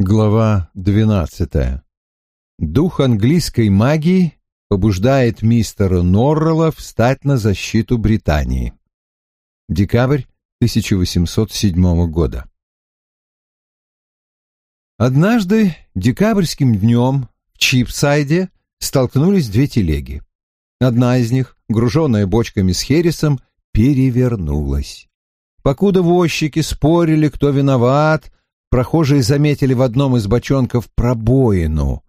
Глава двенадцатая. Дух английской магии побуждает мистера Норрелла встать на защиту Британии. Декабрь 1807 года. Однажды декабрьским днем в Чипсайде столкнулись две телеги. Одна из них, груженная бочками с хересом, перевернулась. Покуда возчики спорили, кто виноват, прохожие заметили в одном из бочонков пробоину.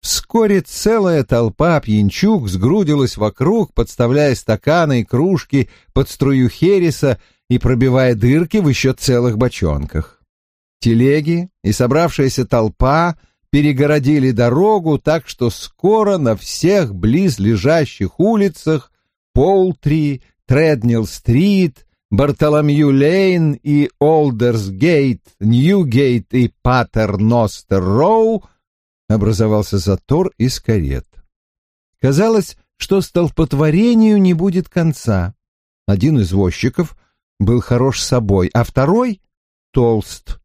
Вскоре целая толпа пьянчук сгрудилась вокруг, подставляя стаканы и кружки под струю хереса и пробивая дырки в еще целых бочонках. Телеги и собравшаяся толпа перегородили дорогу так, что скоро на всех близлежащих улицах Полтри, Треднил-стрит, Бартоломью-лейн и Олдерсгейт, Ньюгейт и Паттерностер-роу образовался затор из карет. Казалось, что столпотворению не будет конца. Один из возчиков был хорош собой, а второй — толст.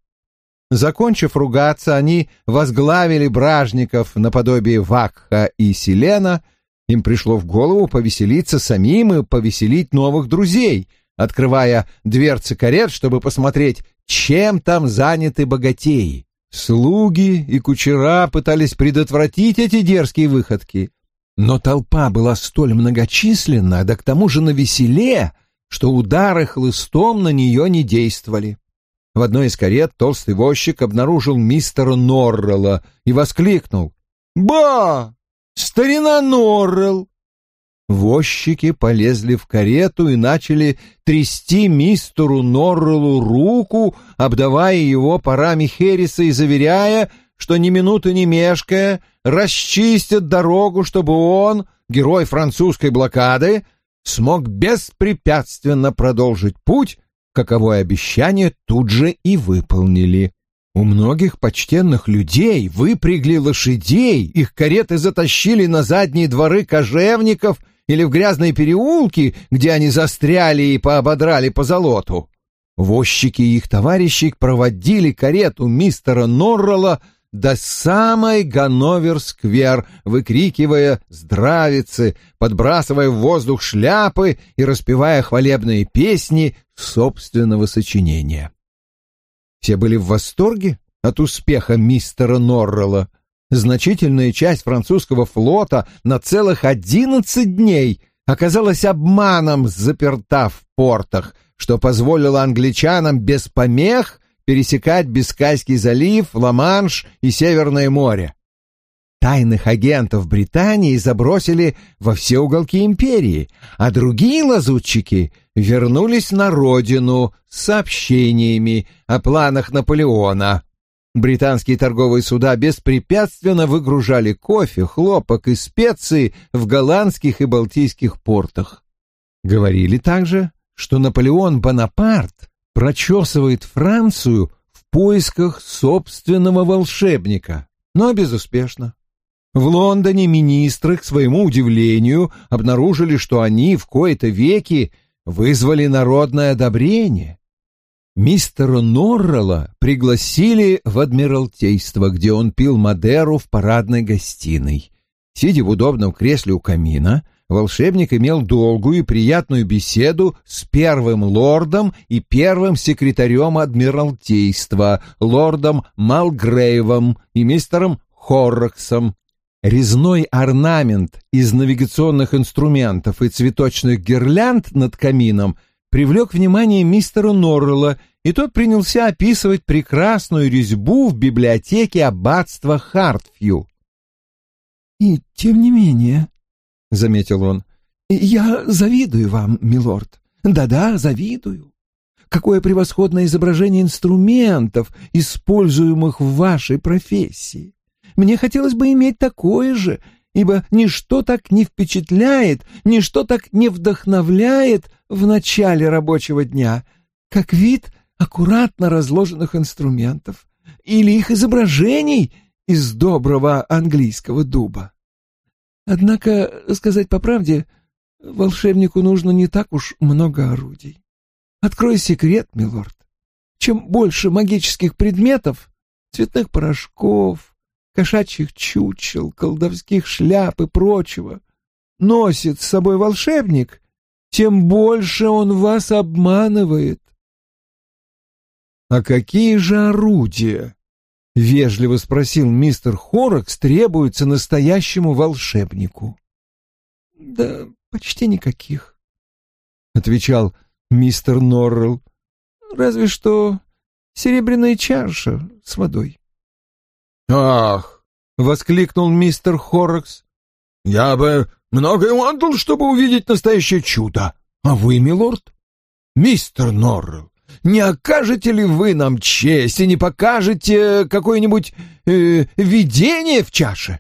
Закончив ругаться, они возглавили бражников наподобие Вакха и Селена. Им пришло в голову повеселиться самим и повеселить новых друзей, открывая дверцы карет, чтобы посмотреть, чем там заняты богатеи. Слуги и кучера пытались предотвратить эти дерзкие выходки, но толпа была столь многочисленна, да к тому же навеселе, что удары хлыстом на нее не действовали. В одной из карет толстый возчик обнаружил мистера Норрелла и воскликнул. «Ба! Старина Норрелл!» Возчики полезли в карету и начали трясти мистеру Норреллу руку, обдавая его парами Херриса и заверяя, что ни минуты не мешкая, расчистят дорогу, чтобы он, герой французской блокады, смог беспрепятственно продолжить путь каковое обещание тут же и выполнили. У многих почтенных людей выпрягли лошадей, их кареты затащили на задние дворы кожевников или в грязные переулки, где они застряли и поободрали по золоту. Возчики и их товарищи проводили карету мистера Норрелла до самой Ганновер-сквер, выкрикивая «Здравицы!», подбрасывая в воздух шляпы и распевая хвалебные песни собственного сочинения. Все были в восторге от успеха мистера Норрелла. Значительная часть французского флота на целых одиннадцать дней оказалась обманом заперта в портах, что позволило англичанам без помех пересекать Бискайский залив, Ла-Манш и Северное море. Тайных агентов Британии забросили во все уголки империи, а другие лазутчики вернулись на родину с сообщениями о планах Наполеона. Британские торговые суда беспрепятственно выгружали кофе, хлопок и специи в голландских и балтийских портах. Говорили также, что Наполеон Бонапарт прочесывает Францию в поисках собственного волшебника, но безуспешно. В Лондоне министры, к своему удивлению, обнаружили, что они в кои-то веки вызвали народное одобрение. Мистера Норрелла пригласили в Адмиралтейство, где он пил Мадеру в парадной гостиной. Сидя в удобном кресле у камина, волшебник имел долгую и приятную беседу с первым лордом и первым секретарем Адмиралтейства, лордом Малгрейвом и мистером Хорроксом. Резной орнамент из навигационных инструментов и цветочных гирлянд над камином привлек внимание мистера Норрелла, и тот принялся описывать прекрасную резьбу в библиотеке аббатства Хартфью. «И тем не менее», — заметил он. «Я завидую вам, милорд. Да-да, завидую. Какое превосходное изображение инструментов, используемых в вашей профессии. Мне хотелось бы иметь такое же, ибо ничто так не впечатляет, ничто так не вдохновляет в начале рабочего дня, как вид аккуратно разложенных инструментов или их изображений из доброго английского дуба. Однако, сказать по правде, волшебнику нужно не так уж много орудий. Открой секрет, милорд. Чем больше магических предметов, цветных порошков, кошачьих чучел, колдовских шляп и прочего носит с собой волшебник, тем больше он вас обманывает. «А какие же орудия?» — вежливо спросил мистер Хоррокс, требуется настоящему волшебнику. «Да почти никаких», — отвечал мистер Норрелл. «Разве что серебряная чаша с водой». «Ах!» — воскликнул мистер Хоррокс. «Я бы многое отдал, чтобы увидеть настоящее чудо. А вы, милорд? Мистер Норрелл, не окажете ли вы нам честь и не покажете какое-нибудь э, видение в чаше?»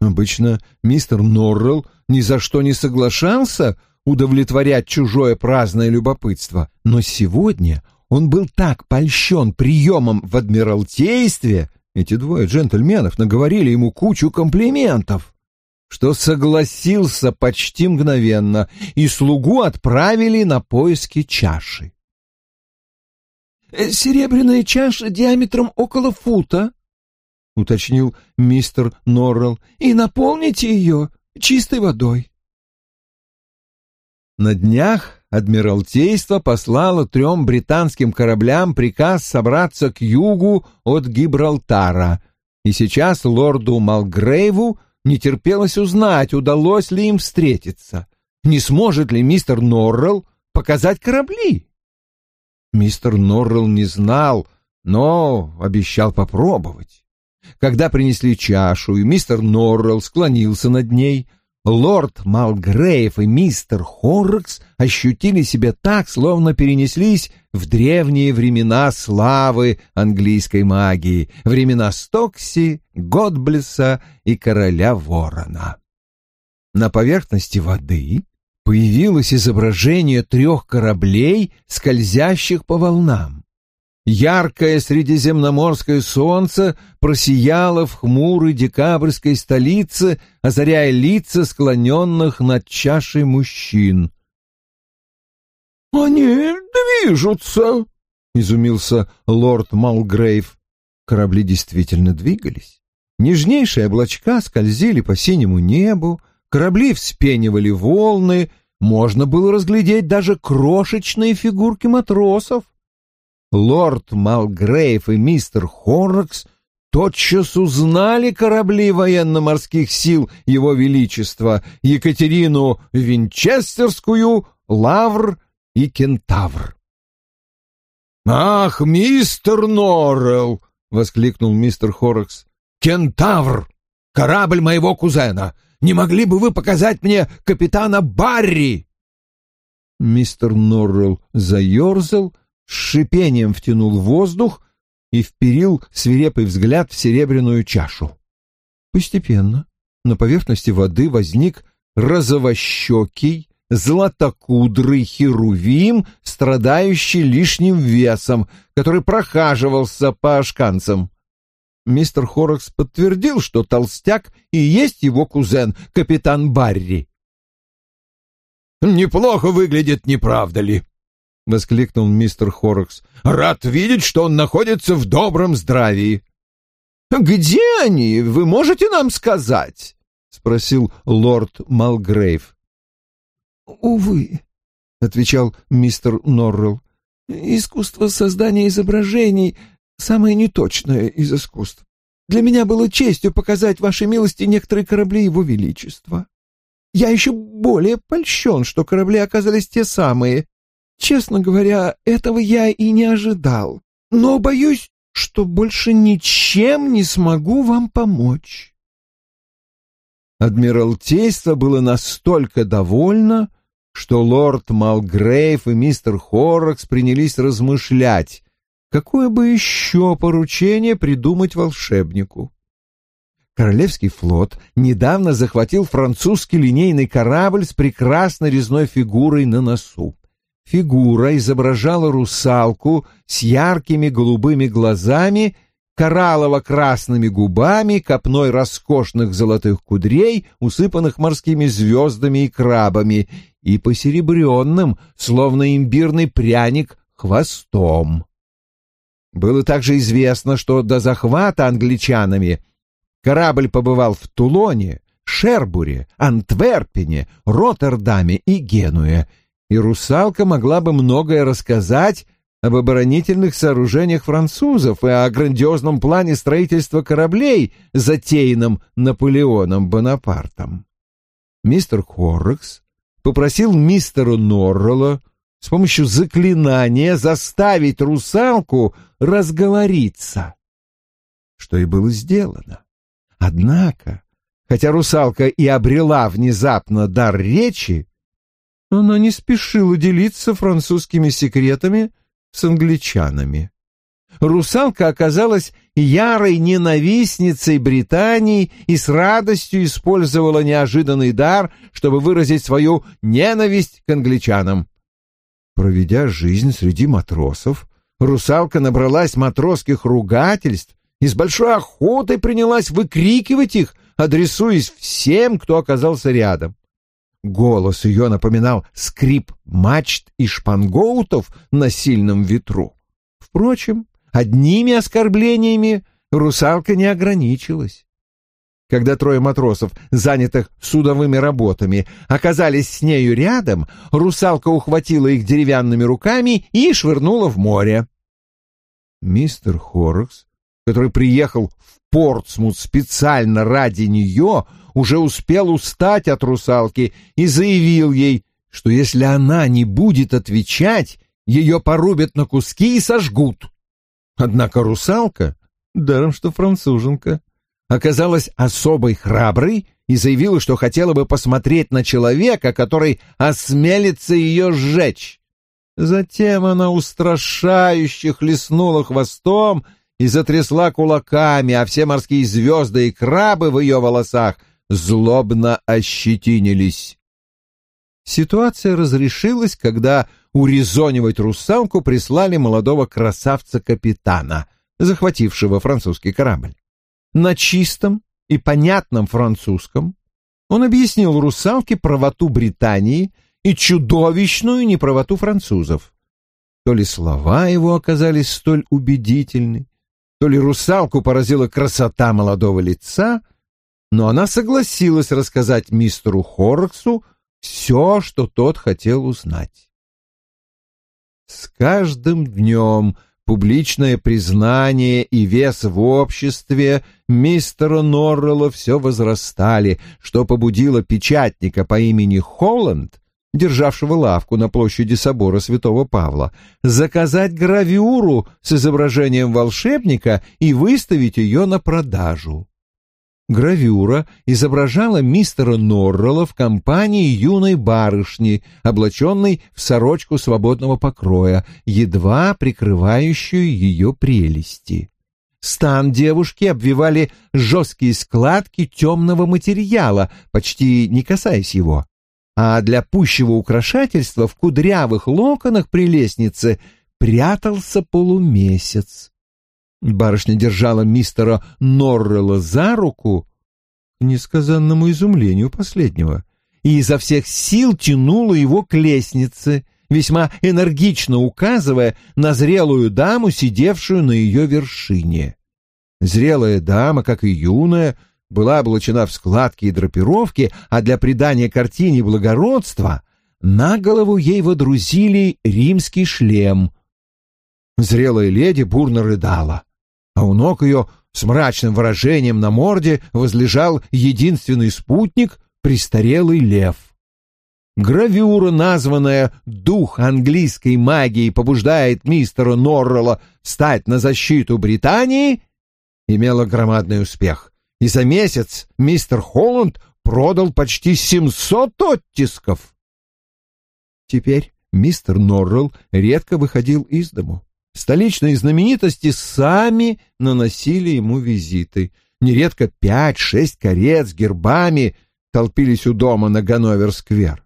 Обычно мистер Норрелл ни за что не соглашался удовлетворять чужое праздное любопытство, но сегодня он был так польщен приемом в Адмиралтействе, эти двое джентльменов наговорили ему кучу комплиментов, что согласился почти мгновенно, и слугу отправили на поиски чаши. «Э, «Серебряная чаша диаметром около фута», — уточнил мистер Норрелл, — «и наполните ее чистой водой». На днях Адмиралтейство послало трем британским кораблям приказ собраться к югу от Гибралтара, и сейчас лорду Малгрейву не терпелось узнать, удалось ли им встретиться, не сможет ли мистер Норрелл показать корабли. Мистер Норрелл не знал, но обещал попробовать. Когда принесли чашу, и мистер Норрелл склонился над ней, лорд Малгрейв и мистер Хоррокс ощутили себя так, словно перенеслись в древние времена славы английской магии, времена Стокси, Годблеса и короля Ворона. На поверхности воды появилось изображение трех кораблей, скользящих по волнам. Яркое средиземноморское солнце просияло в хмурой декабрьской столице, озаряя лица склоненных над чашей мужчин. «Они движутся!» — изумился лорд Малгрейв. Корабли действительно двигались. Нежнейшие облачка скользили по синему небу, корабли вспенивали волны, можно было разглядеть даже крошечные фигурки матросов. Лорд Малгрейв и мистер Хоррокс тотчас узнали корабли военно-морских сил Его Величества, Екатерину Винчестерскую, Лавр и Кентавр. «Ах, мистер Норрелл!» — воскликнул мистер Хоррокс. «Кентавр! Корабль моего кузена! Не могли бы вы показать мне капитана Барри?» Мистер Норрелл заерзал, с шипением втянул воздух и вперил свирепый взгляд в серебряную чашу. Постепенно на поверхности воды возник розовощекий, златокудрый херувим, страдающий лишним весом, который прохаживался по ашканцам. Мистер Хоррокс подтвердил, что толстяк и есть его кузен, капитан Барри. «Неплохо выглядит, не правда ли?» — воскликнул мистер Хоррокс. «Рад видеть, что он находится в добром здравии». «Где они? Вы можете нам сказать?» — спросил лорд Малгрейв. «Увы», — отвечал мистер Норрелл, — «искусство создания изображений — самое неточное из искусств. Для меня было честью показать вашей милости некоторые корабли его величества. Я еще более польщен, что корабли оказались те самые. Честно говоря, этого я и не ожидал. Но боюсь, что больше ничем не смогу вам помочь». Адмиралтейство было настолько довольно, что лорд Малгрейв и мистер Хоррокс принялись размышлять, какое бы еще поручение придумать волшебнику. Королевский флот недавно захватил французский линейный корабль с прекрасной резной фигурой на носу. Фигура изображала русалку с яркими голубыми глазами, кораллово-красными губами, копной роскошных золотых кудрей, усыпанных морскими звездами и крабами, и посеребренным, словно имбирный пряник, хвостом. Было также известно, что до захвата англичанами корабль побывал в Тулоне, Шербуре, Антверпене, Роттердаме и Генуе, и русалка могла бы многое рассказать об оборонительных сооружениях французов и о грандиозном плане строительства кораблей, затеянном Наполеоном Бонапартом. Мистер Хоррекс попросил мистера Норрелла с помощью заклинания заставить русалку разговориться, что и было сделано. Однако, хотя русалка и обрела внезапно дар речи, она не спешила делиться французскими секретами с англичанами. Русалка оказалась ярой ненавистницей Британии и с радостью использовала неожиданный дар, чтобы выразить свою ненависть к англичанам. Проведя жизнь среди матросов, русалка набралась матросских ругательств и с большой охотой принялась выкрикивать их, адресуясь всем, кто оказался рядом. Голос ее напоминал скрип мачт и шпангоутов на сильном ветру. Впрочем, одними оскорблениями русалка не ограничилась. Когда трое матросов, занятых судовыми работами, оказались с нею рядом, русалка ухватила их деревянными руками и швырнула в море. Мистер Хоррокс, который приехал в Портсмут специально ради нее, уже успел устать от русалки и заявил ей, что если она не будет отвечать, ее порубят на куски и сожгут. Однако русалка, даром что француженка, оказалась особой храброй и заявила, что хотела бы посмотреть на человека, который осмелится ее сжечь. Затем она устрашающе хлестнула хвостом и затрясла кулаками, а все морские звезды и крабы в ее волосах злобно ощетинились. Ситуация разрешилась, когда урезонивать русалку прислали молодого красавца-капитана, захватившего французский корабль. На чистом и понятном французском он объяснил русалке правоту Британии и чудовищную неправоту французов. То ли слова его оказались столь убедительны, то ли русалку поразила красота молодого лица, но она согласилась рассказать мистеру Хорроксу все, что тот хотел узнать. С каждым днем публичное признание и вес в обществе мистера Норрелла все возрастали, что побудило печатника по имени Холланд, державшего лавку на площади собора святого Павла, заказать гравюру с изображением волшебника и выставить ее на продажу. Гравюра изображала мистера Норрелла в компании юной барышни, облаченной в сорочку свободного покроя, едва прикрывающую ее прелести. Стан девушки обвивали жесткие складки темного материала, почти не касаясь его. А для пущего украшательства в кудрявых локонах при лестнице прятался полумесяц. Барышня держала мистера Норрелла за руку, к несказанному изумлению последнего, и изо всех сил тянула его к лестнице, весьма энергично указывая на зрелую даму, сидевшую на ее вершине. Зрелая дама, как и юная, была облачена в складки и драпировки, а для придания картине благородства на голову ей водрузили римский шлем. Зрелая леди бурно рыдала а у ног ее с мрачным выражением на морде возлежал единственный спутник — престарелый лев. Гравюра, названная «Дух английской магии побуждает мистера Норрелла стать на защиту Британии», имела громадный успех, и за месяц мистер Холланд продал почти 700 оттисков. Теперь мистер Норрелл редко выходил из дому. Столичные знаменитости сами наносили ему визиты. Нередко пять-шесть карет с гербами толпились у дома на Ганновер-сквер.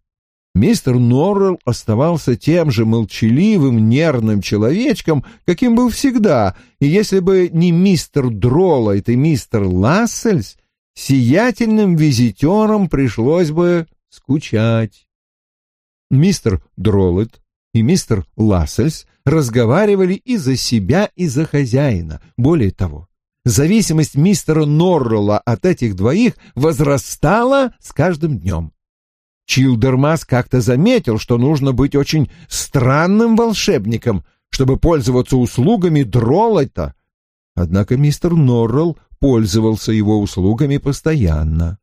Мистер Норрелл оставался тем же молчаливым, нервным человечком, каким был всегда, и если бы не мистер Дролайт и мистер Лассельс, сиятельным визитерам пришлось бы скучать. Мистер Дролайт и мистер Лассельс разговаривали и за себя, и за хозяина. Более того, зависимость мистера Норрелла от этих двоих возрастала с каждым днем. Чилдермас как-то заметил, что нужно быть очень странным волшебником, чтобы пользоваться услугами Дроллайта. Однако мистер Норрелл пользовался его услугами постоянно.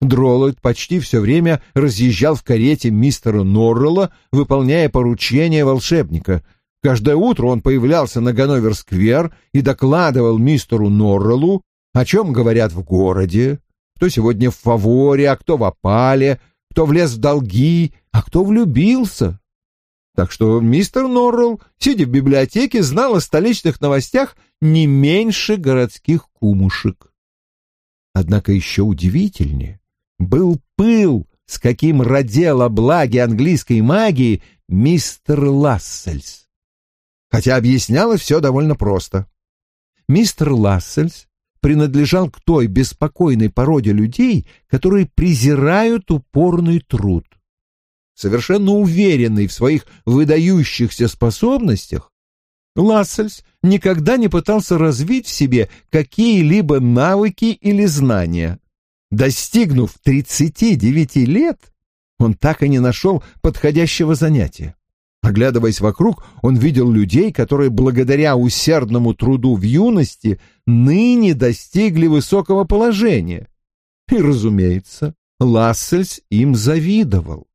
Дролайт почти все время разъезжал в карете мистера Норрелла, выполняя поручения волшебника. Каждое утро он появлялся на Ганновер-сквер и докладывал мистеру Норреллу, о чем говорят в городе, кто сегодня в фаворе, а кто в опале, кто влез в долги, а кто влюбился. Так что мистер Норрелл, сидя в библиотеке, знал о столичных новостях не меньше городских кумушек. Однако еще удивительнее был пыл, с каким родил о благе английской магии мистер Лассельс. Хотя объяснялось все довольно просто. Мистер Лассельс принадлежал к той беспокойной породе людей, которые презирают упорный труд. Совершенно уверенный в своих выдающихся способностях, Лассельс никогда не пытался развить в себе какие-либо навыки или знания. Достигнув 39 лет, он так и не нашел подходящего занятия. Оглядываясь вокруг, он видел людей, которые благодаря усердному труду в юности ныне достигли высокого положения. И, разумеется, Лассельс им завидовал.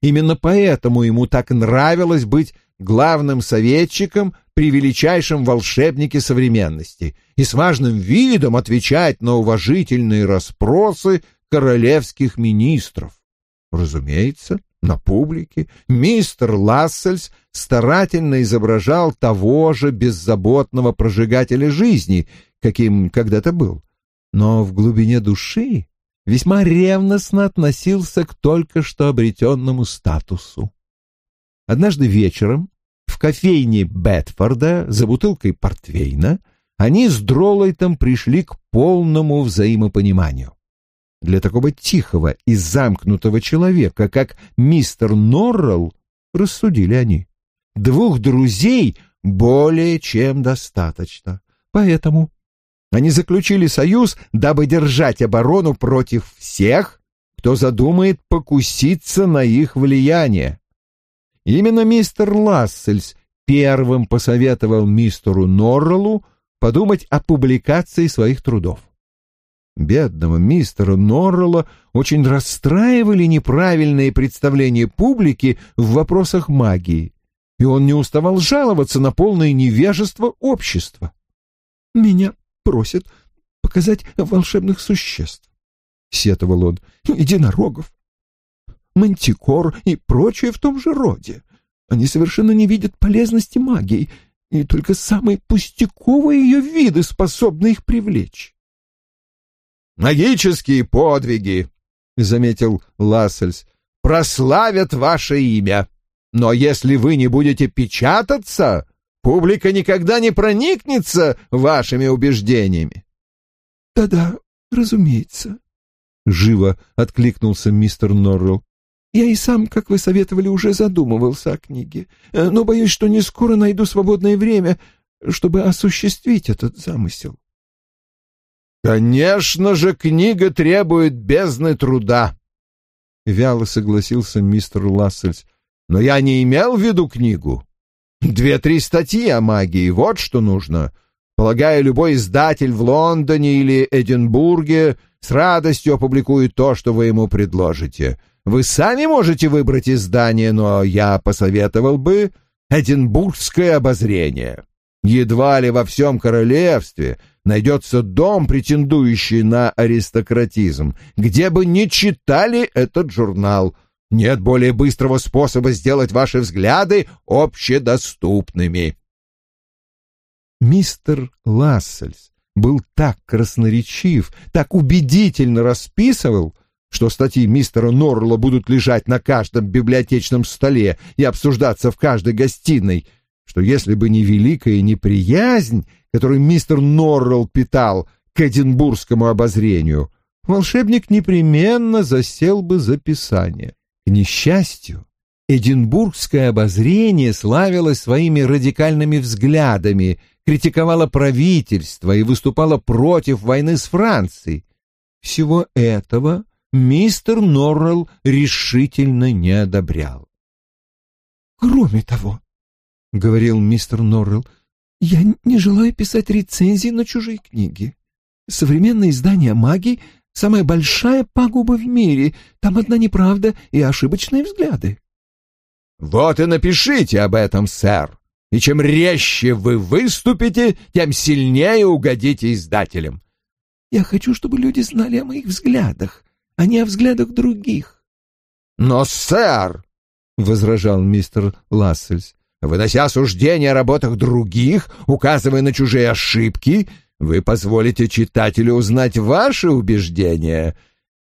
Именно поэтому ему так нравилось быть главным советчиком при величайшем волшебнике современности и с важным видом отвечать на уважительные расспросы королевских министров. Разумеется, на публике мистер Лассельс старательно изображал того же беззаботного прожигателя жизни, каким когда-то был, но в глубине души весьма ревностно относился к только что обретенному статусу. Однажды вечером в кофейне Бетфорда за бутылкой портвейна они с Дроллайтом пришли к полному взаимопониманию. Для такого тихого и замкнутого человека, как мистер Норрелл, рассудили они, двух друзей более чем достаточно. Поэтому они заключили союз, дабы держать оборону против всех, кто задумает покуситься на их влияние. Именно мистер Лассельс первым посоветовал мистеру Норреллу подумать о публикации своих трудов. Бедного мистера Норрелла очень расстраивали неправильные представления публики в вопросах магии, и он не уставал жаловаться на полное невежество общества. «Меня просят показать волшебных существ», — сетовал он, — «единорогов, мантикор и прочее в том же роде. Они совершенно не видят полезности магии, и только самые пустяковые ее виды способны их привлечь». «Магические подвиги», — заметил Лассельс, — «прославят ваше имя. Но если вы не будете печататься, публика никогда не проникнется вашими убеждениями». «Да-да, разумеется», — живо откликнулся мистер Норрелл. «Я и сам, как вы советовали, уже задумывался о книге, э, но боюсь, что не скоро найду свободное время, чтобы осуществить этот замысел». «Конечно же, книга требует бездны труда», — вяло согласился мистер Лассельс. «Но я не имел в виду книгу. Две-три статьи о магии, вот что нужно. Полагаю, любой издатель в Лондоне или Эдинбурге с радостью опубликует то, что вы ему предложите. Вы сами можете выбрать издание, но я посоветовал бы Эдинбургское обозрение. Едва ли во всем королевстве найдется дом, претендующий на аристократизм, где бы не читали этот журнал. Нет более быстрого способа сделать ваши взгляды общедоступными. Мистер Лассельс был так красноречив, так убедительно расписывал, что статьи мистера Норрелла будут лежать на каждом библиотечном столе и обсуждаться в каждой гостиной, что если бы не великая неприязнь, которую мистер Норрелл питал к Эдинбургскому обозрению, волшебник непременно засел бы за писание. К несчастью, Эдинбургское обозрение славилось своими радикальными взглядами, критиковало правительство и выступало против войны с Францией. Всего этого мистер Норрелл решительно не одобрял. «Кроме того», — говорил мистер Норрелл, — «я не желаю писать рецензии на чужие книги. Современное издание магии — самая большая пагуба в мире. Там одна неправда и ошибочные взгляды». «Вот и напишите об этом, сэр. И чем резче вы выступите, тем сильнее угодите издателям». «Я хочу, чтобы люди знали о моих взглядах, а не о взглядах других». «Но, сэр», — возражал мистер Лассельс, «вынося суждения о работах других, указывая на чужие ошибки, вы позволите читателю узнать ваши убеждения».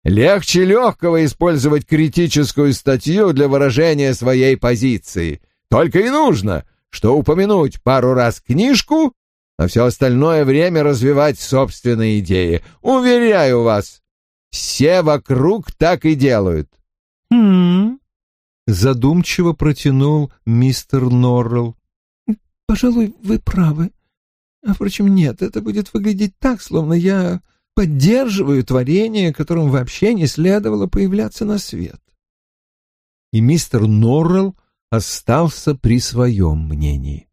Легче легкого использовать критическую статью для выражения своей позиции. Только и нужно, что упомянуть пару раз книжку, а все остальное время развивать собственные идеи. Уверяю вас, все вокруг так и делают. «Хм...» — задумчиво протянул мистер Норрелл. «Пожалуй, вы правы. А, впрочем, нет, это будет выглядеть так, словно я поддерживаю творение, которым вообще не следовало появляться на свет. И мистер Норрелл остался при своем мнении.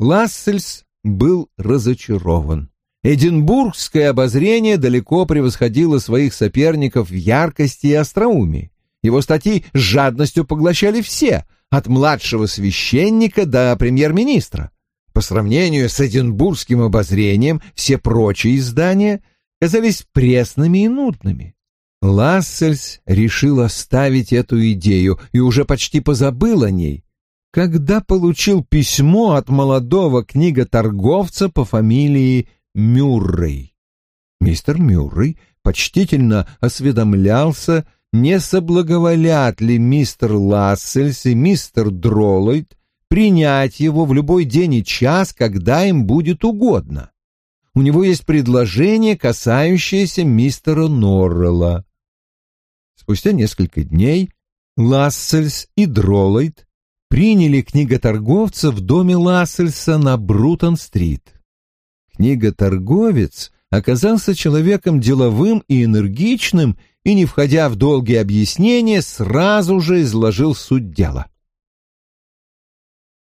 Лассельс был разочарован. Эдинбургское обозрение далеко превосходило своих соперников в яркости и остроумии. Его статьи с жадностью поглощали все, от младшего священника до премьер-министра. По сравнению с Эдинбургским обозрением все прочие издания казались пресными и нудными. Лассельс решил оставить эту идею и уже почти позабыл о ней, когда получил письмо от молодого книготорговца по фамилии Мюррей. Мистер Мюррей почтительно осведомлялся, не соблаговолят ли мистер Лассельс и мистер Дроллойд принять его в любой день и час, когда им будет угодно у него есть предложение, касающееся мистера Норрелла. Спустя несколько дней Лассельс и Дроллойд приняли книготорговца в доме Лассельса на Брутон-стрит. Книготорговец оказался человеком деловым и энергичным и, не входя в долгие объяснения, сразу же изложил суть дела.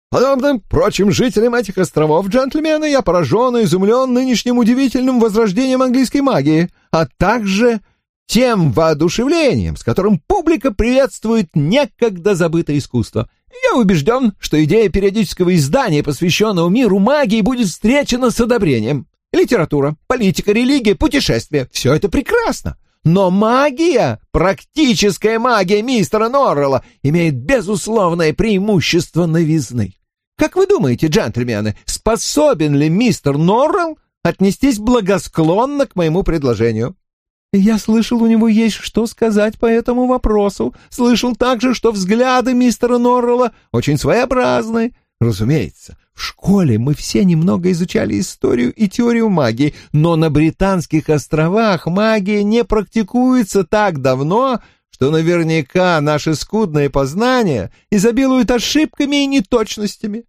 Подобным прочим жителям этих островов, джентльмены, я поражен и изумлен нынешним удивительным возрождением английской магии, а также тем воодушевлением, с которым публика приветствует некогда забытое искусство. Я убежден, что идея периодического издания, посвященного миру магии, будет встречена с одобрением. Литература, политика, религия, путешествия — все это прекрасно. Но магия, практическая магия мистера Норрелла, имеет безусловное преимущество новизны. Как вы думаете, джентльмены, способен ли мистер Норрелл отнестись благосклонно к моему предложению? Я слышал, у него есть что сказать по этому вопросу. Слышал также, что взгляды мистера Норрелла очень своеобразны. Разумеется, в школе мы все немного изучали историю и теорию магии, но на Британских островах магия не практикуется так давно, что наверняка наши скудные познания изобилуют ошибками и неточностями.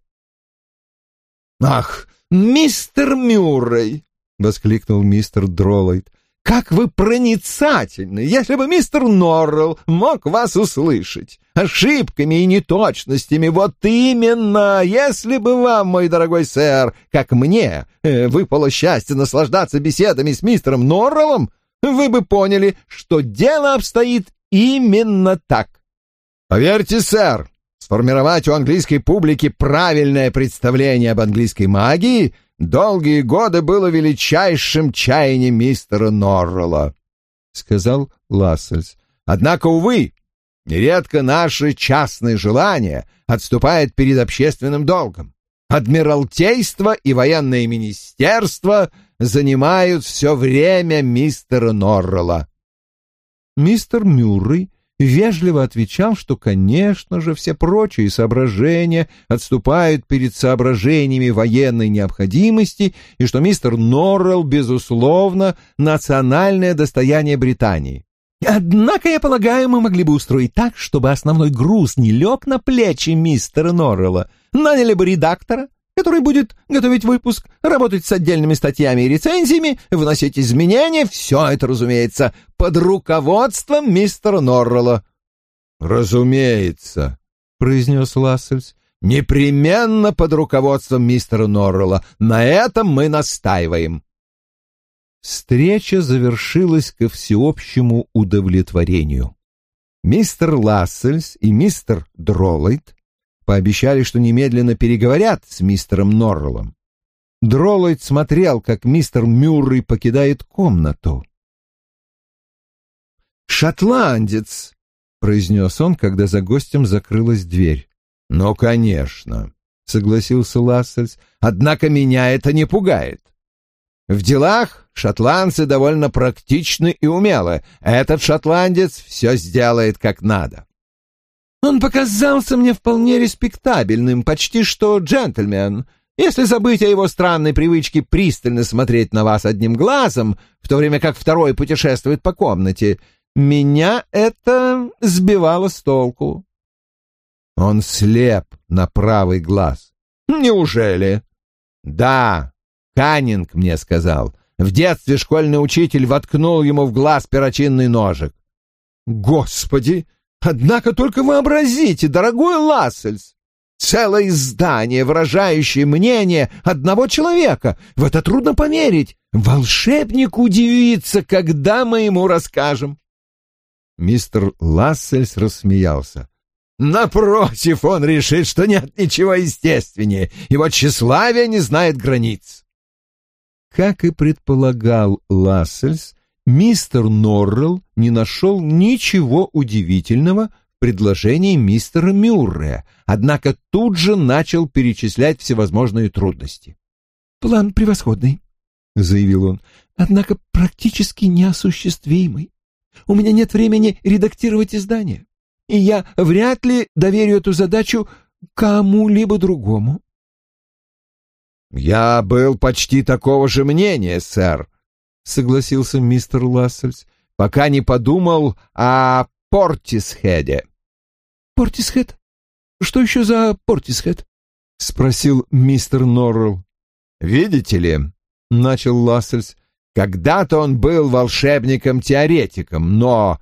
«Ах, мистер Мюррей!» — воскликнул мистер Дроллайт. «Как вы проницательны! Если бы мистер Норрелл мог вас услышать! Ошибками и неточностями, вот именно! Если бы вам, мой дорогой сэр, как мне, э, выпало счастье наслаждаться беседами с мистером Норреллом, вы бы поняли, что дело обстоит именно так. Поверьте, сэр, сформировать у английской публики правильное представление об английской магии долгие годы было величайшим чаянием мистера Норрелла, — сказал Лассельс. Однако, увы, нередко наши частные желания отступают перед общественным долгом. Адмиралтейство и военное министерство занимают все время мистера Норрелла. Мистер Мюррей вежливо отвечал, что, конечно же, все прочие соображения отступают перед соображениями военной необходимости и что мистер Норрелл, безусловно, национальное достояние Британии. Однако, я полагаю, мы могли бы устроить так, чтобы основной груз не лег на плечи мистера Норрелла. Наняли бы редактора, который будет готовить выпуск, работать с отдельными статьями и рецензиями, вносить изменения, все это, разумеется, под руководством мистера Норрелла. «Разумеется», — произнес Лассельс, — «непременно под руководством мистера Норрелла. На этом мы настаиваем». Встреча завершилась ко всеобщему удовлетворению. Мистер Лассельс и мистер Дроллайт пообещали, что немедленно переговорят с мистером Норреллом. Дроллайт смотрел, как мистер Мюррей покидает комнату. «Шотландец!» — произнес он, когда за гостем закрылась дверь. «Ну, конечно», — согласился Лассельс, — «однако меня это не пугает. В делах шотландцы довольно практичны и умелы. Этот шотландец все сделает как надо. Он показался мне вполне респектабельным, почти что джентльмен. Если забыть о его странной привычке пристально смотреть на вас одним глазом, в то время как второй путешествует по комнате, меня это сбивало с толку. Он слеп на правый глаз. Неужели? Да, Каннинг мне сказал. В детстве школьный учитель воткнул ему в глаз перочинный ножик. Господи! Однако только вообразите, дорогой Лассельс! Целое издание, выражающее мнение одного человека. В это трудно поверить. Волшебник удивится, когда мы ему расскажем. Мистер Лассельс рассмеялся. Напротив, он решит, что нет ничего естественнее. Его тщеславие не знает границ. Как и предполагал Лассельс, мистер Норрелл не нашел ничего удивительного в предложении мистера Мюррея, однако тут же начал перечислять всевозможные трудности. «План превосходный», — заявил он, — «однако практически неосуществимый. У меня нет времени редактировать издание, и я вряд ли доверю эту задачу кому-либо другому. «Я был почти такого же мнения, сэр», — согласился мистер Лассельс, «пока не подумал о Портисхеде». «Портисхед? Что еще за Портисхед?» — спросил мистер Норрелл. «Видите ли», — начал Лассельс, — «когда-то он был волшебником-теоретиком, но...»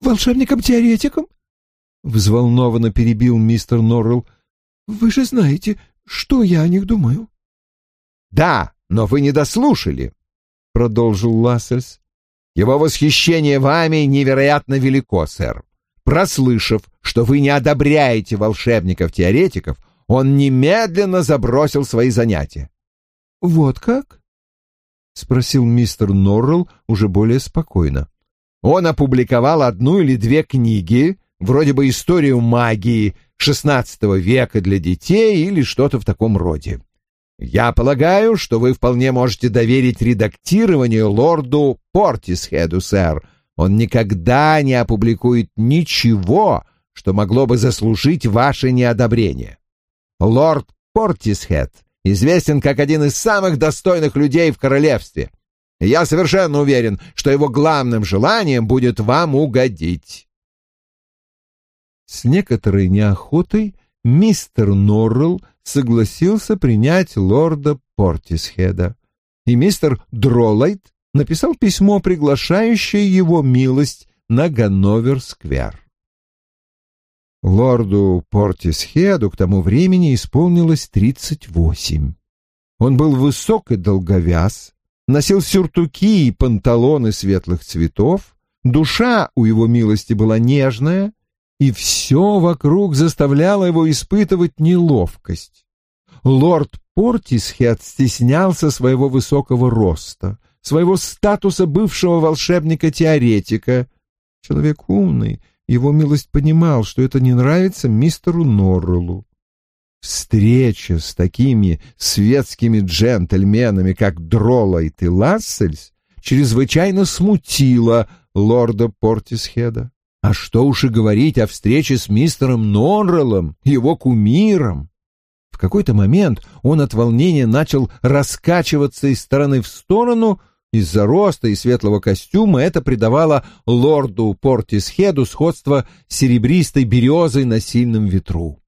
«Волшебником-теоретиком?» — взволнованно перебил мистер Норрелл. «Вы же знаете, что я о них думаю». «Да, но вы не дослушали», — продолжил Лассельс. «Его восхищение вами невероятно велико, сэр. Прослышав, что вы не одобряете волшебников-теоретиков, он немедленно забросил свои занятия». «Вот как?» — спросил мистер Норрелл уже более спокойно. «Он опубликовал одну или две книги, вроде бы «Историю магии» XVI века для детей или что-то в таком роде. Я полагаю, что вы вполне можете доверить редактированию лорду Портисхеду, сэр. Он никогда не опубликует ничего, что могло бы заслужить ваше неодобрение. Лорд Портисхед известен как один из самых достойных людей в королевстве. я совершенно уверен, что его главным желанием будет вам угодить. С некоторой неохотой мистер Норрелл согласился принять лорда Портисхеда, и мистер Дролайт написал письмо, приглашающее его милость на Ганновер-сквер. Лорду Портисхеду к тому времени исполнилось тридцать восемь. Он был высок и долговяз, носил сюртуки и панталоны светлых цветов, душа у его милости была нежная, и все вокруг заставляло его испытывать неловкость. Лорд Портисхед стеснялся своего высокого роста, своего статуса бывшего волшебника-теоретика. Человек умный, его милость понимал, что это не нравится мистеру Норреллу. Встреча с такими светскими джентльменами, как Дролайт и Лассельс, чрезвычайно смутила лорда Портисхеда. А что уж и говорить о встрече с мистером Норреллом, его кумиром. В какой-то момент он от волнения начал раскачиваться из стороны в сторону Из-за роста и светлого костюма это придавало лорду Портисхеду сходство с серебристой березой на сильном ветру.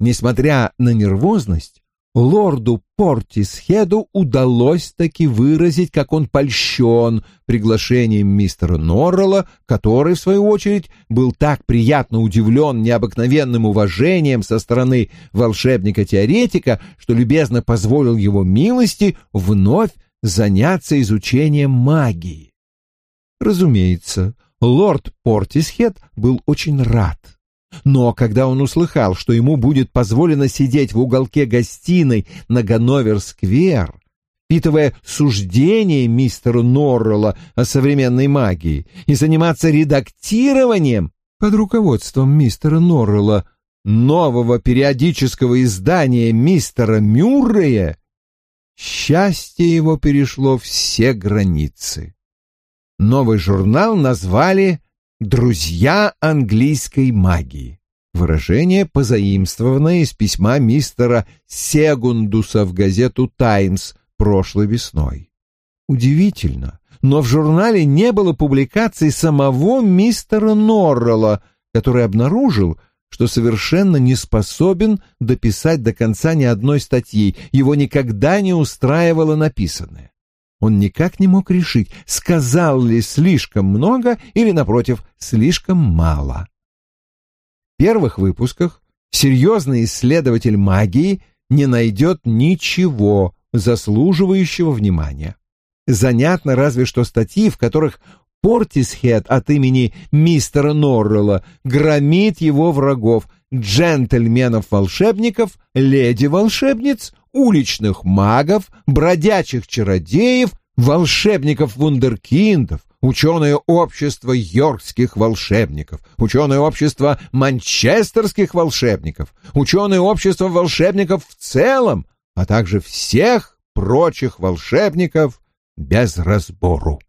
Несмотря на нервозность, лорду Портисхеду удалось таки выразить, как он польщен приглашением мистера Норрелла, который, в свою очередь, был так приятно удивлен необыкновенным уважением со стороны волшебника-теоретика, что любезно позволил его милости вновь заняться изучением магии. Разумеется, лорд Портисхед был очень рад но когда он услыхал, что ему будет позволено сидеть в уголке гостиной на Ганновер-сквер, впитывая суждения мистера Норрелла о современной магии и заниматься редактированием под руководством мистера Норрелла нового периодического издания мистера Мюррея, счастье его перешло все границы. Новый журнал назвали «Друзья английской магии». Выражение, позаимствованное из письма мистера Сегундуса в газету «Таймс» прошлой весной. Удивительно, но в журнале не было публикаций самого мистера Норрелла, который обнаружил, что совершенно не способен дописать до конца ни одной статьи, его никогда не устраивало написанное. Он никак не мог решить, сказал ли слишком много или, напротив, слишком мало. В первых выпусках серьезный исследователь магии не найдет ничего заслуживающего внимания. Занятно разве что статьи, в которых Портисхед от имени мистера Норрелла громит его врагов, джентльменов-волшебников, леди-волшебниц, уличных магов, бродячих чародеев, волшебников-вундеркиндов, ученое общество йоркских волшебников, ученое общество манчестерских волшебников, ученое общество волшебников в целом, а также всех прочих волшебников без разбору.